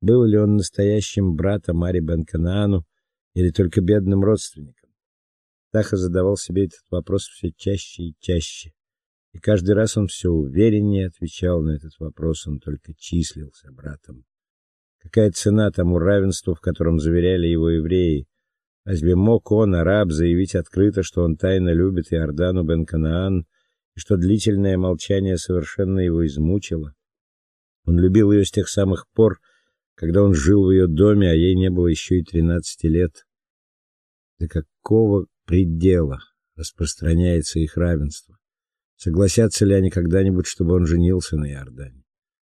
Был ли он настоящим братом Мари Бенканаану или только бедным родственником? Таха задавал себе этот вопрос все чаще и чаще. И каждый раз он все увереннее отвечал на этот вопрос, он только числился братом. Какая цена тому равенству, в котором заверяли его евреи? Разве мог он, араб, заявить открыто, что он тайно любит Иордану бен Канаан, и что длительное молчание совершенно его измучило? Он любил ее с тех самых пор, когда он жил в ее доме, а ей не было еще и тринадцати лет. До какого предела распространяется их равенство? Согласятся ли они когда-нибудь, чтобы он женился на Иордане?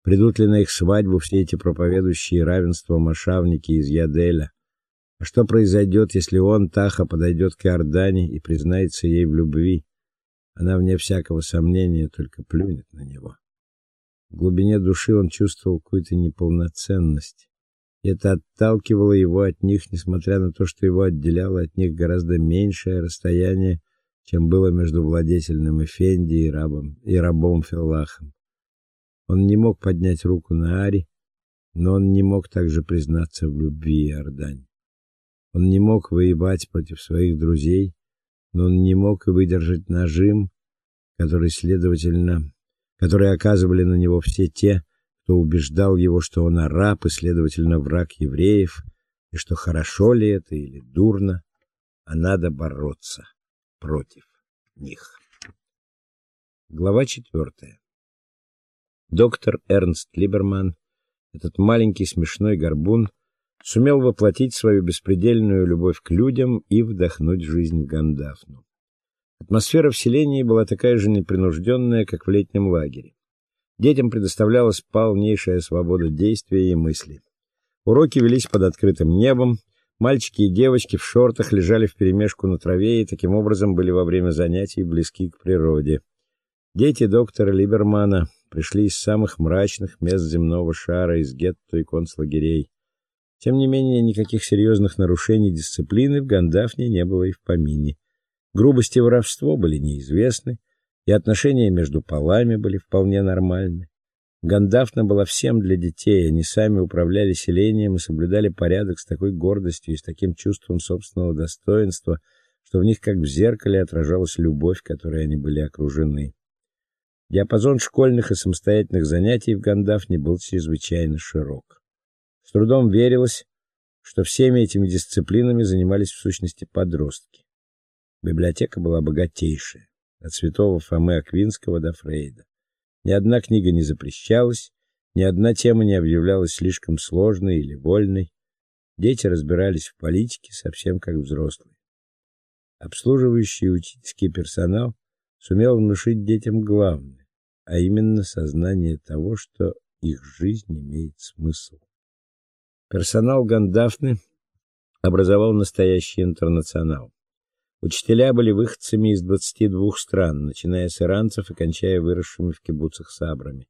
Придут ли на их свадьбу все эти проповедующие равенство машавники из Яделя? А что произойдет, если он, Таха, подойдет к Иордане и признается ей в любви? Она, вне всякого сомнения, только плюнет на него. В глубине души он чувствовал какую-то неполноценность. И это отталкивало его от них, несмотря на то, что его отделяло от них гораздо меньшее расстояние, чем было между владетельным Эфенди и рабом, и рабом Феллахом. Он не мог поднять руку на Ари, но он не мог также признаться в любви Иордане. Он не мог воевать против своих друзей, но он не мог и выдержать нажим, который, следовательно, который оказывали на него все те, кто убеждал его, что он араб и, следовательно, враг евреев, и что хорошо ли это или дурно, а надо бороться против них. Глава четвертая. Доктор Эрнст Либерман, этот маленький смешной горбун, сумел воплотить свою беспредельную любовь к людям и вдохнуть жизнь в Гандафну. Атмосфера в селении была такая же непринужденная, как в летнем лагере. Детям предоставлялась полнейшая свобода действия и мысли. Уроки велись под открытым небом, мальчики и девочки в шортах лежали вперемешку на траве и таким образом были во время занятий близки к природе. Дети доктора Либермана пришли из самых мрачных мест земного шара, из гетто и концлагерей. Тем не менее, никаких серьезных нарушений дисциплины в Гандафне не было и в помине. Грубость и воровство были неизвестны, и отношения между полами были вполне нормальны. Гандафна была всем для детей, они сами управляли селением и соблюдали порядок с такой гордостью и с таким чувством собственного достоинства, что в них как в зеркале отражалась любовь, которой они были окружены. Диапазон школьных и самостоятельных занятий в Гандафне был чрезвычайно широк. С трудом верилось, что всеми этими дисциплинами занимались в сущности подростки. Библиотека была богатейшая, от святого Фомы Аквинского до Фрейда. Ни одна книга не запрещалась, ни одна тема не объявлялась слишком сложной или вольной. Дети разбирались в политике совсем как взрослые. Обслуживающий учительский персонал сумел внушить детям главное, а именно сознание того, что их жизнь имеет смысл. Персонал Гандафны образовал настоящий интернационал. Учителя были выходцами из 22 стран, начиная с иранцев и кончая выросшими в кибуцах сабрами.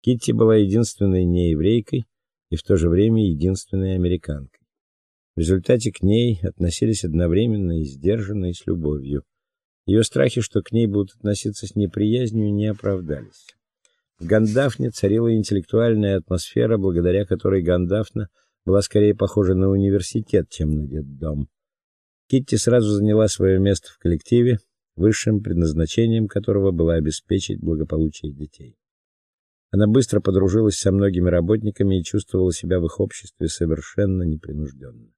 Китти была единственной нееврейкой и в то же время единственной американкой. В результате к ней относились одновременно и сдержанно, и с любовью. Ее страхи, что к ней будут относиться с неприязнью, не оправдались. В Гандафне царила интеллектуальная атмосфера, благодаря которой Гандафна была скорее похожа на университет, чем на детдом. Китти сразу заняла свое место в коллективе, высшим предназначением которого было обеспечить благополучие детей. Она быстро подружилась со многими работниками и чувствовала себя в их обществе совершенно непринужденно.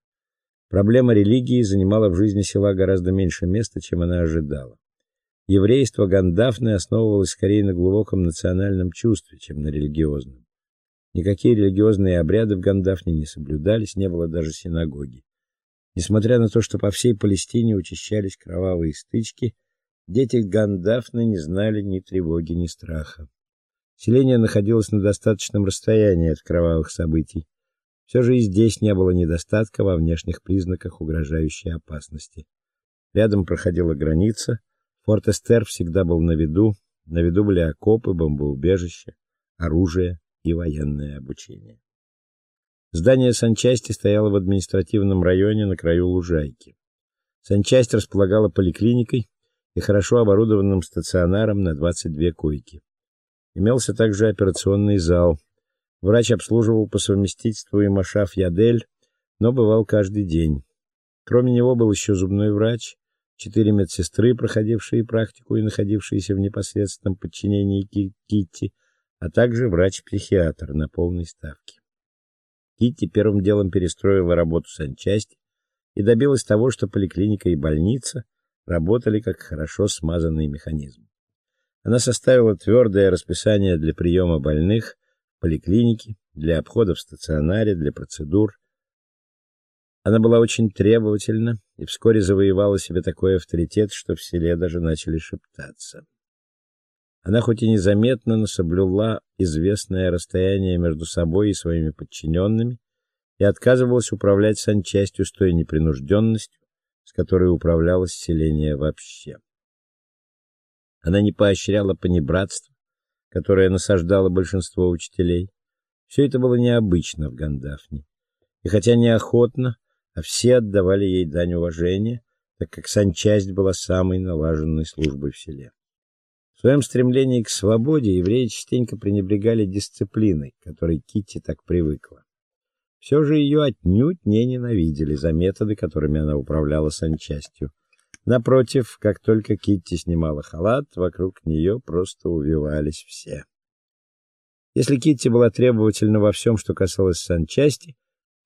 Проблема религии занимала в жизни села гораздо меньше места, чем она ожидала. Еврейство Гандафны основывалось скорее на глубоком национальном чувстве, чем на религиозном. Никакие религиозные обряды в Гандафне не соблюдались, не было даже синагоги. Несмотря на то, что по всей Палестине учащались кровавые стычки, дети Гандафны не знали ни тревоги, ни страха. Селение находилось на достаточном расстоянии от кровавых событий. Все же и здесь не было недостатка во внешних признаках угрожающей опасности. Рядом проходила граница, форт Эстер всегда был на виду, на виду были окопы, бомбоубежища, оружие и военное обучение. Здание санчасти стояло в административном районе на краю лужайки. Санчасть располагала поликлиникой и хорошо оборудованным стационаром на 22 койки. Имелся также операционный зал, Врач обслуживал по совместительству и Машаф Ядель, но бывал каждый день. Кроме него был еще зубной врач, четыре медсестры, проходившие практику и находившиеся в непосредственном подчинении Китти, а также врач-психиатр на полной ставке. Китти первым делом перестроила работу санчасти и добилась того, что поликлиника и больница работали как хорошо смазанный механизм. Она составила твердое расписание для приема больных в поликлинике, для обхода в стационаре, для процедур. Она была очень требовательна и вскоре завоевала себе такой авторитет, что в селе даже начали шептаться. Она хоть и незаметно, но соблюла известное расстояние между собой и своими подчиненными и отказывалась управлять санчастью с той непринужденностью, с которой управлялось селение вообще. Она не поощряла понебратство, которое насаждало большинство учителей. Все это было необычно в Гандафне. И хотя неохотно, а все отдавали ей дань уважения, так как санчасть была самой налаженной службой в селе. В своем стремлении к свободе евреи частенько пренебрегали дисциплиной, к которой Китти так привыкла. Все же ее отнюдь не ненавидели за методы, которыми она управляла санчастью. Напротив, как только Китти снимала халат, вокруг нее просто увивались все. Если Китти была требовательна во всем, что касалось санчасти,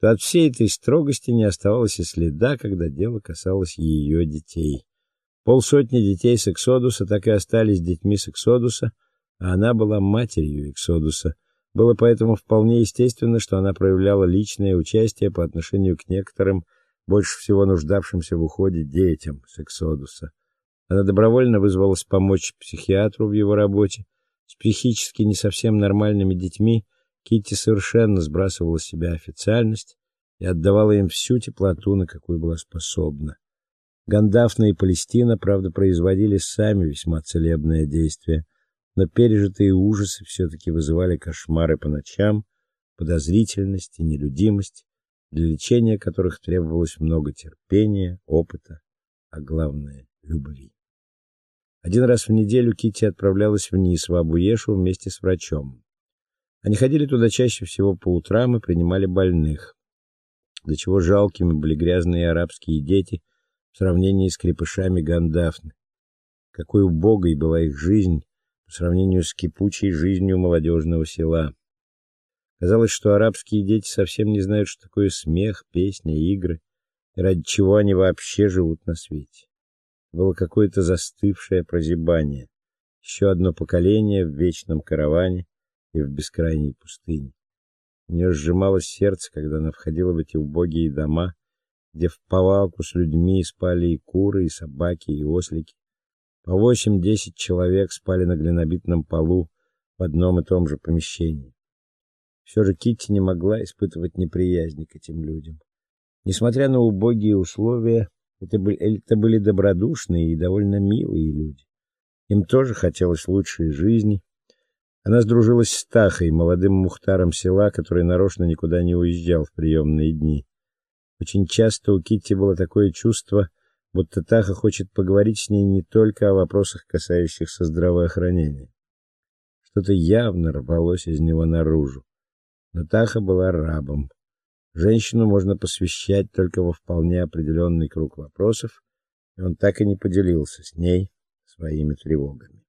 то от всей этой строгости не оставалось и следа, когда дело касалось ее детей. Полсотни детей с Эксодуса так и остались детьми с Эксодуса, а она была матерью Эксодуса. Было поэтому вполне естественно, что она проявляла личное участие по отношению к некоторым больше всего нуждавшимся в уходе детям с Эксодуса. Она добровольно вызвалась помочь психиатру в его работе. С психически не совсем нормальными детьми Китти совершенно сбрасывала с себя официальность и отдавала им всю теплоту, на какую была способна. Гандафна и Палестина, правда, производили сами весьма целебное действие, но пережитые ужасы все таки вызывали кошмары по ночам, подозрительность и нелюдимость, для лечения которых требовалось много терпения, опыта, а главное любви. Один раз в неделю Кити отправлялась вниз в Абуешу вместе с врачом. Они ходили туда чаще всего по утрам и принимали больных. До чего жалкими были грязные арабские дети в сравнении с крепышами Гандафны. Какой убогой была их жизнь по сравнению с кипучей жизнью молодежного села. Казалось, что арабские дети совсем не знают, что такое смех, песня, игры, и ради чего они вообще живут на свете. Было какое-то застывшее прозябание, еще одно поколение в вечном караване и в бескрайней пустыне. У нее сжималось сердце, когда она входила в эти убогие дома, где в повалку с людьми спали и куры, и собаки, и ослики, по восемь-десять человек спали на глинобитном полу в одном и том же помещении. Все же Китти не могла испытывать неприязни к этим людям. Несмотря на убогие условия, это были, это были добродушные и довольно милые люди. Им тоже хотелось лучшей жизни. Она сдружилась с Тахой, молодым мухтаром села, который нарочно никуда не уезжал в приемные дни. Очень часто у Китти было такое чувство, будто Таха хочет поговорить с ней не только о вопросах, касающихся здравоохранения. Что-то явно рвалось из него наружу. Но Таха была рабом. Женщину можно посвящать только во вполне определенный круг вопросов, и он так и не поделился с ней своими тревогами.